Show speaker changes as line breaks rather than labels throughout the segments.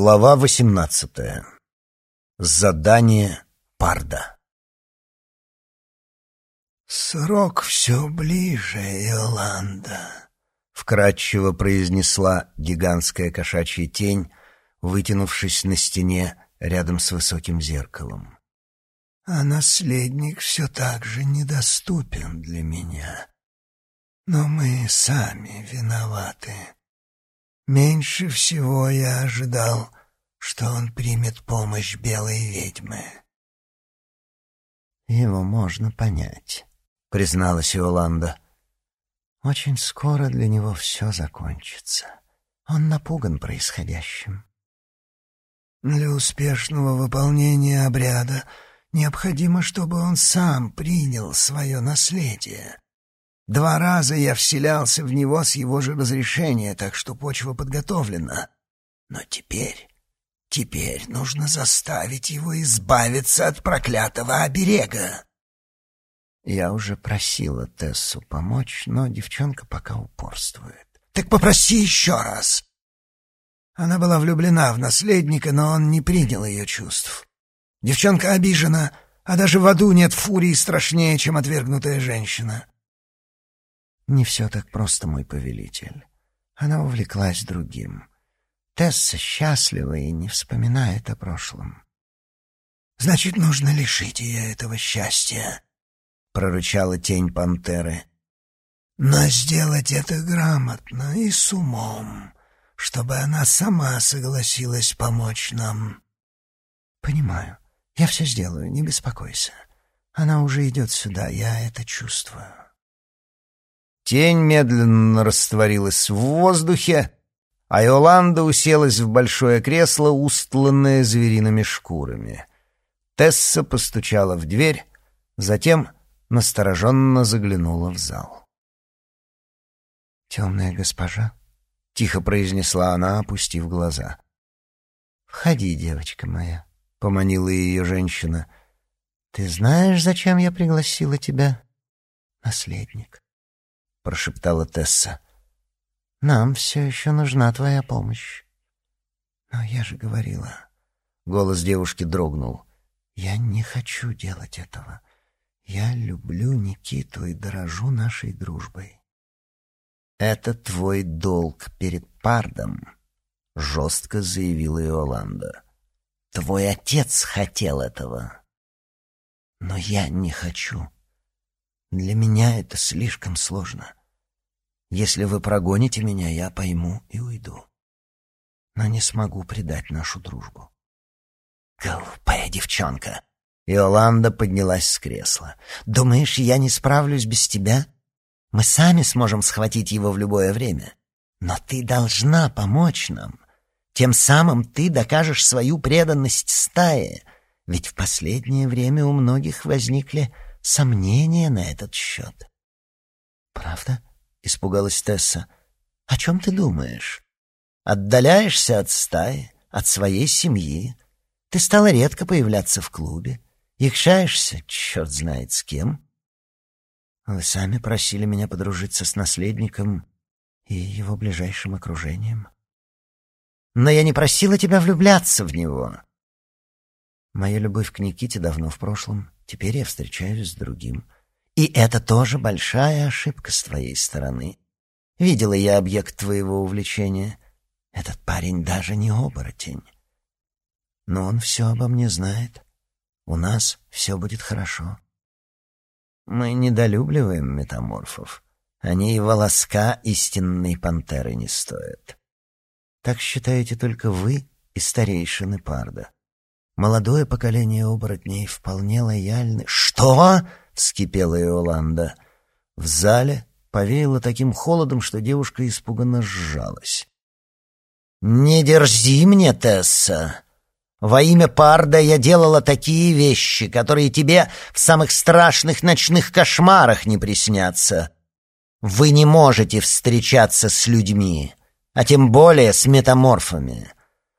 Глава восемнадцатая. Задание Парда.
«Срок все ближе, Иоланда», —
вкратчиво произнесла гигантская кошачья тень, вытянувшись на стене рядом с высоким зеркалом.
«А наследник все так же недоступен для меня. Но мы сами виноваты». Меньше всего я ожидал, что он примет помощь белой ведьмы.
«Его можно понять», — призналась Иоланда. «Очень скоро для него все закончится. Он напуган происходящим».
«Для успешного выполнения обряда необходимо, чтобы он сам принял свое наследие. Два раза я вселялся в него с его же разрешения, так что почва подготовлена. Но теперь, теперь нужно заставить его избавиться от проклятого оберега.
Я уже просила Тессу помочь, но девчонка пока упорствует.
Так попроси еще раз. Она была влюблена в наследника, но он не принял ее чувств. Девчонка обижена, а даже в аду нет фурии страшнее, чем отвергнутая женщина.
Не все так просто, мой повелитель. Она увлеклась другим. Тесса счастлива и не вспоминает о прошлом.
«Значит, нужно лишить ее этого счастья», — прорычала тень пантеры. «Но сделать это грамотно и с умом, чтобы она сама согласилась помочь нам».
«Понимаю. Я все сделаю, не беспокойся. Она уже идет сюда, я это чувствую».
Тень медленно растворилась в воздухе, а Иоланда уселась в большое кресло, устланное звериными шкурами. Тесса постучала в дверь, затем настороженно заглянула в зал.
«Темная госпожа», —
тихо произнесла она, опустив глаза.
«Входи, девочка моя», — поманила ее женщина. «Ты знаешь, зачем я пригласила тебя, наследник?» Прошептала Тесса. «Нам все еще нужна твоя помощь». «Но я же говорила...» Голос девушки дрогнул. «Я не хочу делать этого. Я люблю Никиту и дорожу нашей дружбой».
«Это твой долг перед Пардом», — жестко заявила Иоланда. «Твой отец хотел этого».
«Но я не хочу. Для меня это слишком сложно. Если вы прогоните меня, я пойму и уйду. Но не смогу предать нашу дружбу.
Глупая девчонка. Иоланда поднялась с кресла. Думаешь, я не справлюсь без тебя? Мы сами сможем схватить его в любое время. Но ты должна помочь нам. Тем самым ты докажешь свою преданность стае. Ведь в последнее время у многих возникли сомнения на этот счет.
Правда?
— испугалась Тесса. «О чем ты думаешь? Отдаляешься от стаи, от своей семьи. Ты стала редко появляться в клубе. Якшаешься, черт знает с кем.
Вы сами просили меня подружиться с наследником и его ближайшим окружением.
Но я не просила тебя влюбляться в него».
Моя любовь к Никите давно в прошлом. Теперь я встречаюсь с другим —
и это тоже большая ошибка с твоей стороны. Видела я объект твоего увлечения. Этот парень даже не оборотень.
Но он все обо мне знает. У нас все будет хорошо.
Мы недолюбливаем метаморфов. Они и волоска истинной пантеры не стоят.
Так считаете только вы и старейшины Парда. Молодое поколение оборотней вполне лояльны.
Что? Вскипела Иоланда. В зале повеяло таким холодом, что девушка испуганно сжалась. «Не дерзи мне, Тесса! Во имя Парда я делала такие вещи, которые тебе в самых страшных ночных кошмарах не приснятся. Вы не можете встречаться с людьми, а тем более с метаморфами.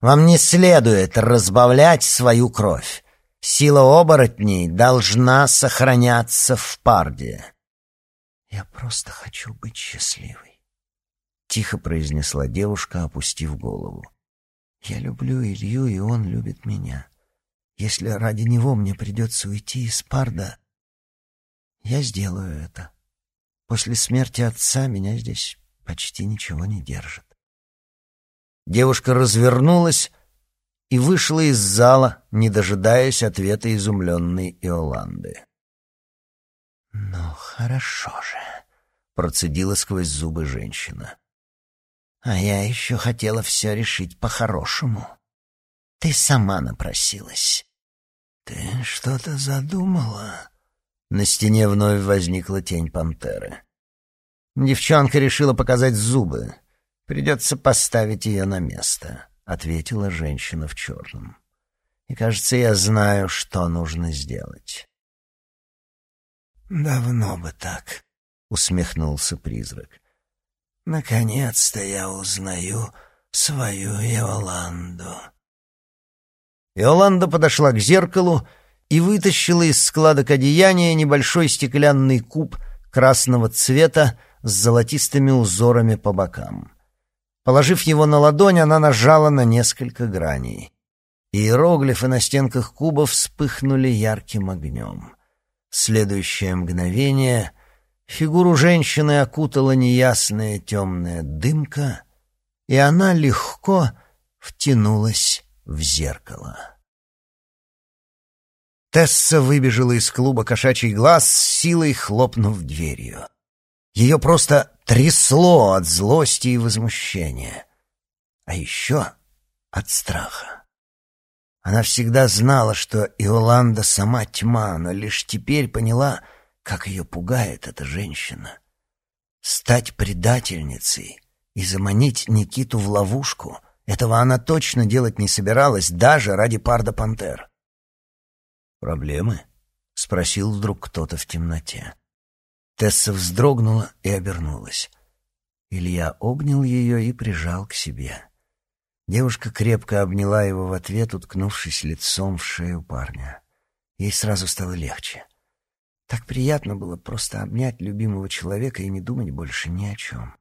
Вам не следует разбавлять свою кровь. Сила оборотней должна сохраняться в парде.
«Я просто хочу быть счастливой», — тихо произнесла девушка, опустив голову.
Я люблю Илью, и он любит меня. Если ради него мне придется уйти из Парда, я сделаю это. После смерти отца меня здесь почти ничего не держит.
Девушка развернулась и вышла из зала, не дожидаясь ответа изумленной Иоланды.
«Ну, хорошо же», — процедила сквозь зубы женщина. «А я еще хотела все решить по-хорошему. Ты сама напросилась». «Ты что-то задумала?»
На стене вновь возникла тень пантеры. Девчонка решила показать зубы. Придется поставить ее на место, — ответила женщина в черном. И, кажется, я знаю, что нужно сделать.
«Давно бы так», — усмехнулся призрак. «Наконец-то я узнаю свою Иоланду».
Иоланда подошла к зеркалу и вытащила из складок одеяния небольшой стеклянный куб красного цвета с золотистыми узорами по бокам. Положив его на ладонь, она нажала на несколько граней. Иероглифы на стенках куба вспыхнули ярким огнем. Следующее мгновение фигуру женщины окутала неясная темная дымка, и она легко втянулась в зеркало. Тесса выбежала из клуба «Кошачий глаз» силой хлопнув дверью. Ее просто трясло от злости и возмущения. А еще от страха. Она всегда знала, что Иоланда сама тьма, но лишь теперь поняла, как ее пугает эта женщина. Стать предательницей и заманить Никиту в ловушку — этого она точно делать не собиралась, даже ради парда пантер. «Проблемы?» — спросил вдруг кто-то в темноте. Тесса вздрогнула и обернулась. Илья обнял ее и прижал к себе. Девушка крепко обняла его в ответ, уткнувшись лицом в шею парня. Ей сразу стало легче. Так приятно было просто обнять любимого человека и не думать больше ни о чем.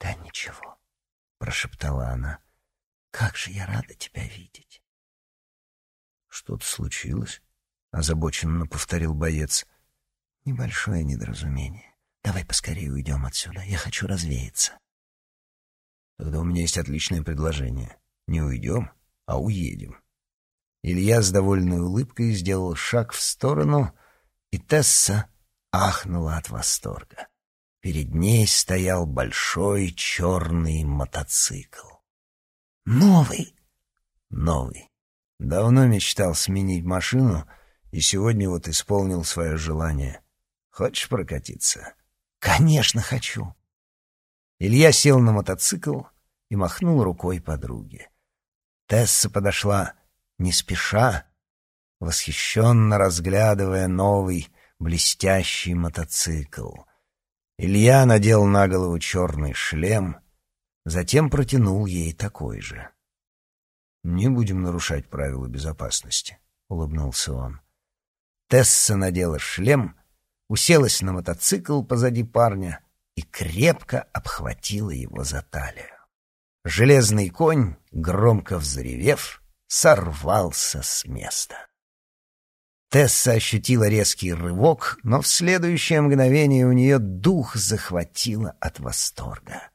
«Да ничего», — прошептала она, — «как же я рада тебя видеть». «Что-то случилось?» — озабоченно повторил боец — Небольшое недоразумение. Давай поскорее уйдем отсюда. Я хочу развеяться. Тогда у меня есть отличное предложение. Не уйдем, а уедем. Илья с довольной улыбкой сделал шаг в сторону, и Тесса ахнула от восторга. Перед ней стоял большой черный мотоцикл.
«Новый!»
«Новый. Давно мечтал сменить машину, и сегодня вот исполнил свое желание. Хочешь прокатиться?
Конечно, хочу.
Илья сел на мотоцикл и махнул рукой подруге. Тесса подошла не спеша, восхищенно разглядывая новый блестящий мотоцикл. Илья надел на голову черный шлем, затем протянул ей такой же. «Не будем нарушать правила безопасности», — улыбнулся он. Тесса надела шлем уселась на мотоцикл позади парня и крепко обхватила его за талию. Железный конь, громко взревев, сорвался с места. Тесса ощутила резкий рывок, но в следующее мгновение у нее дух захватило от восторга.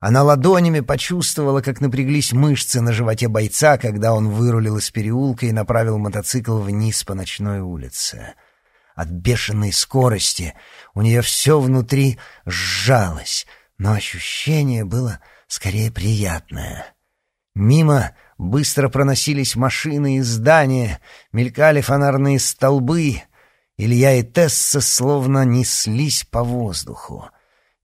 Она ладонями почувствовала, как напряглись мышцы на животе бойца, когда он вырулил из переулка и направил мотоцикл вниз по ночной улице — от бешеной скорости у нее все внутри сжалось, но ощущение было скорее приятное. Мимо быстро проносились машины и здания, мелькали фонарные столбы. Илья и Тесса словно неслись по воздуху.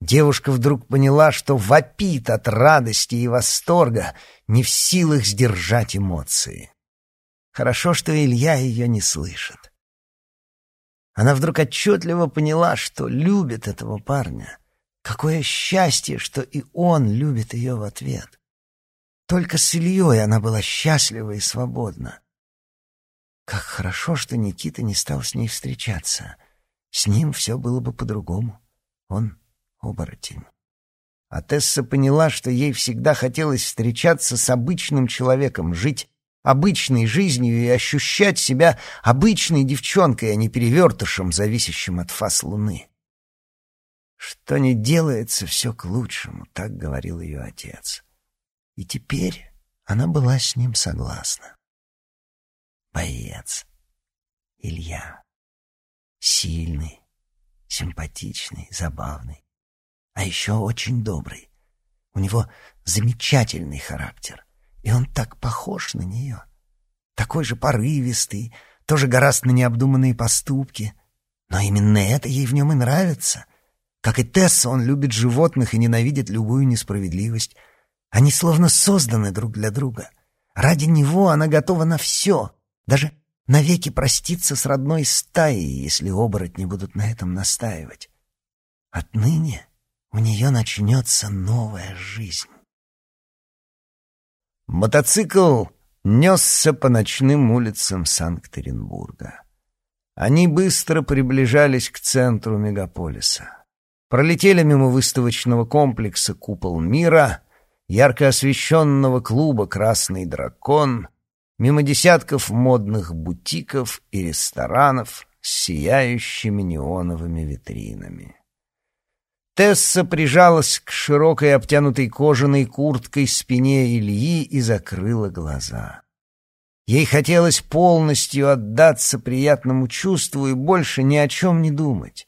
Девушка вдруг поняла, что вопит от радости и восторга, не в силах сдержать эмоции. Хорошо, что Илья ее не слышит. Она вдруг отчетливо поняла, что любит этого парня. Какое счастье, что и он любит ее в ответ. Только с Ильей она была счастлива и свободна. Как хорошо, что Никита не стал с ней встречаться. С ним все было бы по-другому. Он оборотень. А Тесса поняла, что ей всегда хотелось встречаться с обычным человеком, жить обычной жизнью и ощущать себя обычной девчонкой, а не перевертышем, зависящим от фас луны. «Что не делается, все к лучшему», — так говорил ее отец. И теперь она была с ним согласна. Боец. Илья. Сильный, симпатичный, забавный. А еще очень добрый. У него замечательный характер. И он так похож на нее. Такой же порывистый, тоже гораздо на необдуманные поступки. Но именно это ей в нем и нравится. Как и Тесса, он любит животных и ненавидит любую несправедливость. Они словно созданы друг для друга. Ради него она готова на все, даже навеки проститься с родной стаей, если оборотни будут на этом настаивать. Отныне у нее начнется новая жизнь. Мотоцикл несся по ночным улицам Санкт-Петербурга. Они быстро приближались к центру мегаполиса. Пролетели мимо выставочного комплекса «Купол мира», ярко освещенного клуба «Красный дракон», мимо десятков модных бутиков и ресторанов с сияющими неоновыми витринами. Тесса прижалась к широкой обтянутой кожаной курткой спине Ильи и закрыла глаза. Ей хотелось полностью отдаться приятному чувству и больше ни о чем не думать.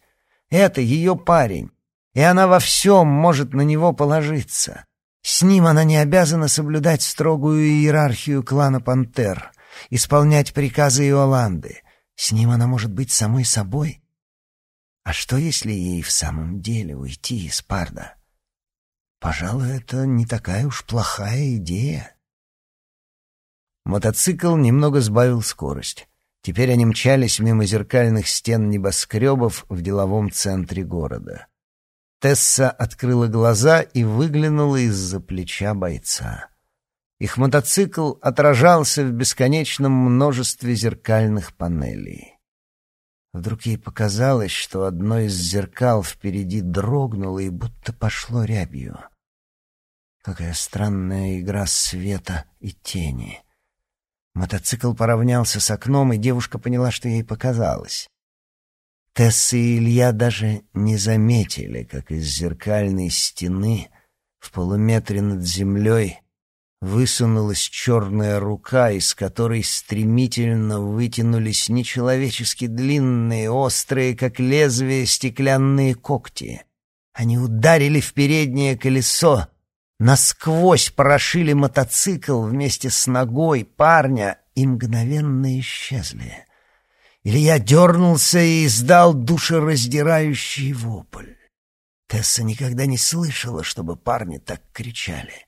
Это ее парень, и она во всем может на него положиться. С ним она не обязана соблюдать строгую иерархию клана Пантер, исполнять приказы Иоланды. С ним она может быть самой собой. А что, если ей в самом деле уйти из Парда? Пожалуй, это не такая уж плохая идея. Мотоцикл немного сбавил скорость. Теперь они мчались мимо зеркальных стен небоскребов в деловом центре города. Тесса открыла глаза и выглянула из-за плеча бойца. Их мотоцикл отражался в бесконечном множестве зеркальных панелей. Вдруг ей показалось, что одно из зеркал впереди дрогнуло и будто пошло рябью. Какая странная игра света и тени. Мотоцикл поравнялся с окном, и девушка поняла, что ей показалось. Тесса и Илья даже не заметили, как из зеркальной стены в полуметре над землей высунулась черная рука, из которой стремительно вытянулись нечеловечески длинные, острые, как лезвие, стеклянные когти. Они ударили в переднее колесо, насквозь прошили мотоцикл вместе с ногой парня и мгновенно исчезли. Илья дернулся и издал душераздирающий вопль. Тесса никогда не слышала, чтобы парни так кричали.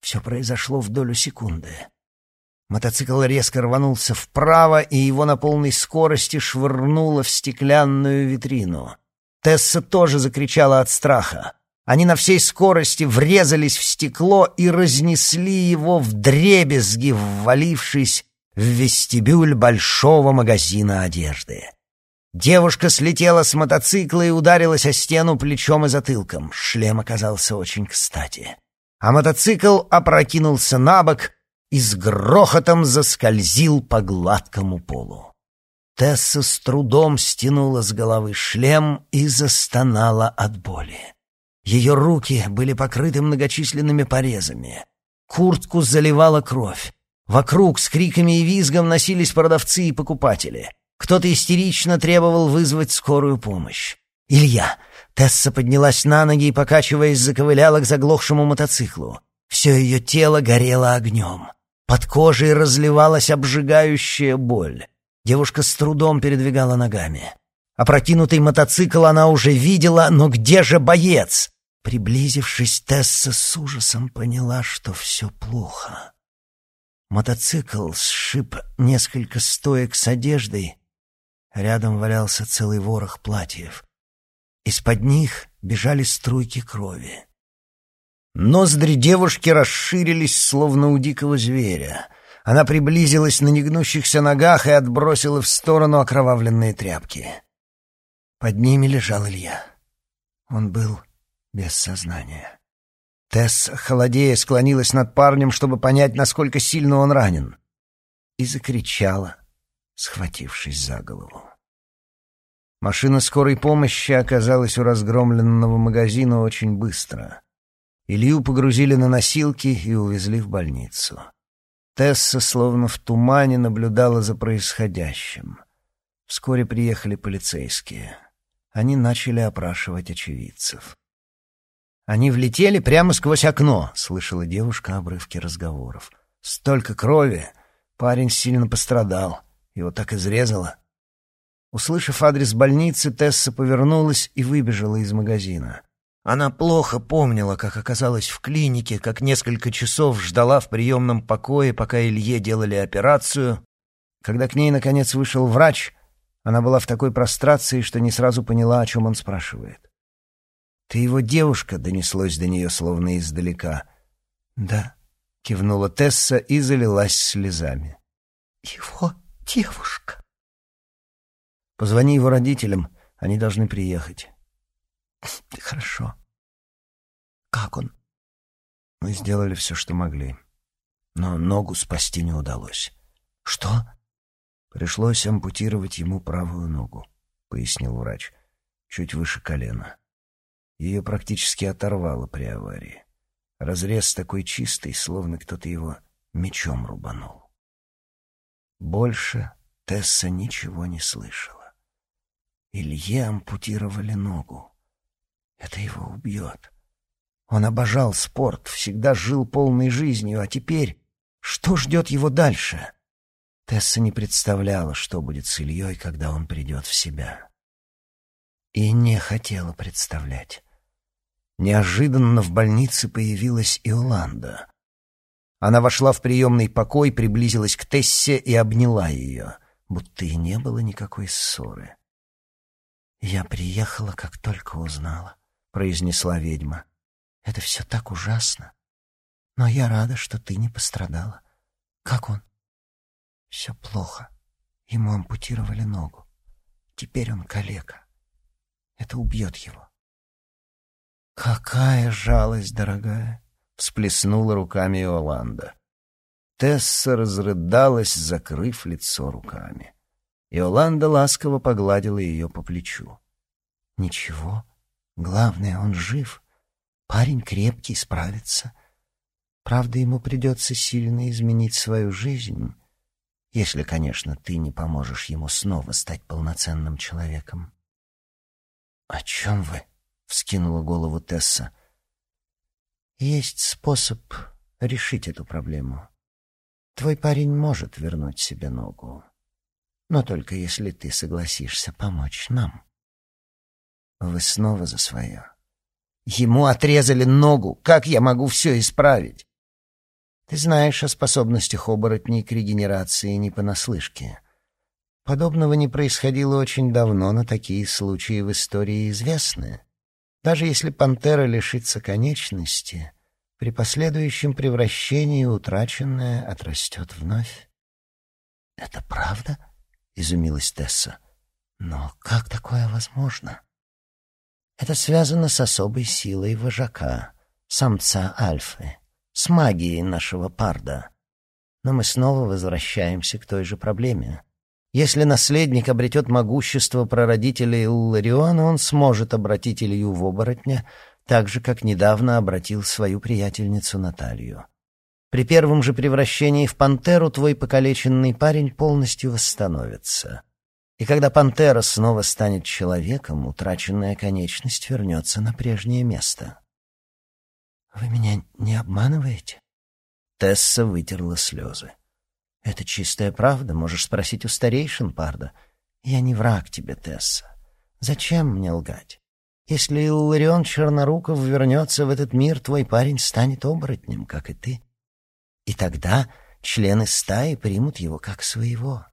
Все произошло в долю секунды. Мотоцикл резко рванулся вправо, и его на полной скорости швырнуло в стеклянную витрину. Тесса тоже закричала от страха. Они на всей скорости врезались в стекло и разнесли его в дребезги, ввалившись в вестибюль большого магазина одежды. Девушка слетела с мотоцикла и ударилась о стену плечом и затылком. Шлем оказался очень кстати. А мотоцикл опрокинулся на бок и с грохотом заскользил по гладкому полу. Тесса с трудом стянула с головы шлем и застонала от боли. Ее руки были покрыты многочисленными порезами. Куртку заливала кровь. Вокруг с криками и визгом носились продавцы и покупатели. Кто-то истерично требовал вызвать скорую помощь. «Илья!» Тесса поднялась на ноги и, покачиваясь, заковыляла к заглохшему мотоциклу. Все ее тело горело огнем. Под кожей разливалась обжигающая боль. Девушка с трудом передвигала ногами. Опрокинутый мотоцикл она уже видела, но где же боец? Приблизившись, Тесса с ужасом поняла, что все плохо. Мотоцикл сшиб несколько стоек с одеждой. Рядом валялся целый ворох платьев. Из-под них бежали струйки крови. Ноздри девушки расширились, словно у дикого зверя. Она приблизилась на негнущихся ногах и отбросила в сторону окровавленные тряпки. Под ними лежал Илья. Он был без сознания. Тесс, холодея, склонилась над парнем, чтобы понять, насколько сильно он ранен, и закричала, схватившись за голову. Машина скорой помощи оказалась у разгромленного магазина очень быстро. Илью погрузили на носилки и увезли в больницу. Тесса словно в тумане наблюдала за происходящим. Вскоре приехали полицейские. Они начали опрашивать очевидцев. «Они влетели прямо сквозь окно», — слышала девушка обрывки разговоров. «Столько крови! Парень сильно пострадал. Его так изрезало». Услышав адрес больницы, Тесса повернулась и выбежала из магазина. Она плохо помнила, как оказалась в клинике, как несколько часов ждала в приемном покое, пока Илье делали операцию. Когда к ней, наконец, вышел врач, она была в такой прострации, что не сразу поняла, о чем он спрашивает. «Ты его девушка?» — донеслось до нее словно издалека. «Да», — кивнула Тесса и залилась слезами.
«Его девушка».
«Позвони его родителям, они должны приехать».
Хорошо. Как он?
Мы сделали все, что могли. Но ногу спасти не удалось.
Что?
Пришлось ампутировать ему правую ногу, пояснил врач, чуть выше колена. Ее практически оторвало при аварии. Разрез такой чистый, словно кто-то его мечом рубанул. Больше Тесса ничего не слышала. Илье ампутировали ногу. Это его убьет. Он обожал спорт, всегда жил полной жизнью, а теперь что ждет его дальше? Тесса не представляла, что будет с Ильей, когда он придет в себя. И не хотела представлять. Неожиданно в больнице появилась Иоланда. Она вошла в приемный покой, приблизилась к Тессе и обняла ее, будто и не было никакой ссоры. «Я приехала, как только узнала. — произнесла ведьма. «Это все так ужасно. Но я рада, что ты не пострадала. Как он?» «Все плохо. Ему ампутировали ногу. Теперь он калека. Это убьет его». «Какая жалость, дорогая!» — всплеснула руками Иоланда. Тесса разрыдалась, закрыв лицо руками. Иоланда ласково погладила ее по плечу. «Ничего, Главное, он жив. Парень крепкий, справится. Правда, ему придется сильно изменить свою жизнь, если, конечно, ты не поможешь ему снова стать полноценным человеком. «О чем вы?» — вскинула голову Тесса. «Есть способ решить эту проблему. Твой парень может вернуть себе ногу, но только если ты согласишься помочь нам». Вы снова за свое. Ему отрезали ногу. Как я могу все исправить? Ты знаешь о способностях оборотней к регенерации не понаслышке. Подобного не происходило очень давно, но такие случаи в истории известны. Даже если пантера лишится конечности, при последующем превращении утраченное отрастет вновь. «Это правда?» — изумилась Тесса. «Но как такое возможно?» Это связано с особой силой вожака, самца Альфы, с магией нашего парда. Но мы снова возвращаемся к той же проблеме. Если наследник обретет могущество прародителя Иллариона, он сможет обратить Илью в оборотня, так же, как недавно обратил свою приятельницу Наталью. При первом же превращении в пантеру твой покалеченный парень полностью восстановится. И когда пантера снова станет человеком, утраченная конечность вернется на прежнее место. «Вы меня не обманываете?» Тесса вытерла слезы. «Это чистая правда, можешь спросить у старейшин Парда. Я не враг тебе, Тесса. Зачем мне лгать? Если Илларион Черноруков вернется в этот мир, твой парень станет оборотнем, как и ты. И тогда члены стаи примут его как своего.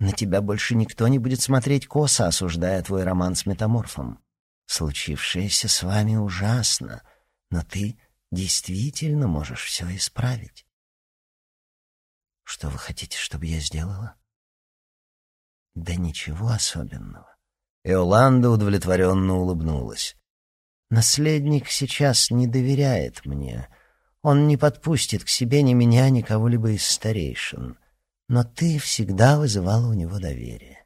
На тебя больше никто не будет смотреть косо, осуждая твой роман с метаморфом. Случившееся с вами ужасно, но ты действительно можешь все исправить. Что вы хотите, чтобы я сделала? Да ничего особенного. Иоланда удовлетворенно улыбнулась. Наследник сейчас не доверяет мне. Он не подпустит к себе ни меня, ни кого-либо из старейшин. Но ты всегда вызывала у него доверие.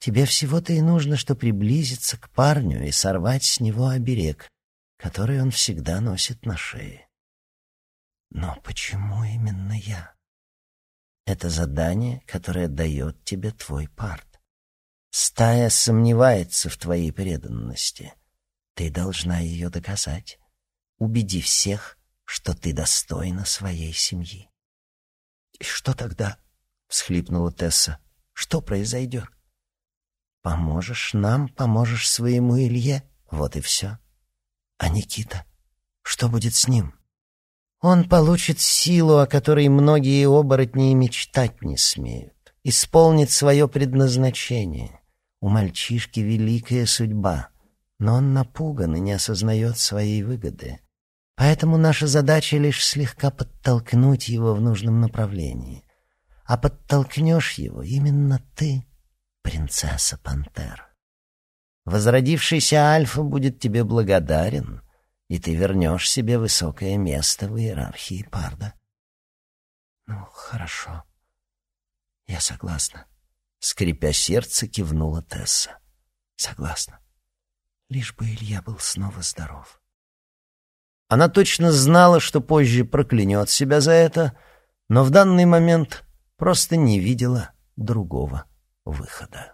Тебе всего-то и нужно, что приблизиться к парню и сорвать с него оберег, который он всегда носит на шее. Но почему именно я? Это задание, которое дает тебе твой парт. Стая сомневается в твоей преданности — ты должна ее доказать. Убеди всех, что ты достойна своей семьи. «И что тогда?» — всхлипнула Тесса. «Что произойдет?» «Поможешь нам, поможешь своему Илье, вот и все. А Никита? Что будет с ним?» «Он получит силу, о которой многие оборотни и мечтать не смеют. Исполнит свое предназначение. У мальчишки великая судьба» но он напуган и не осознает своей выгоды. Поэтому наша задача лишь слегка подтолкнуть его в нужном направлении. А подтолкнешь его именно ты, принцесса Пантер. Возродившийся Альфа будет тебе благодарен, и ты вернешь себе высокое место в иерархии Парда. Ну, хорошо. Я согласна. Скрипя сердце, кивнула Тесса. Согласна лишь бы Илья был снова здоров. Она точно знала, что позже проклянет себя за это, но в данный момент просто не видела другого выхода.